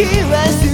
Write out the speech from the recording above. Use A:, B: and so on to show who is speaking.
A: 気はする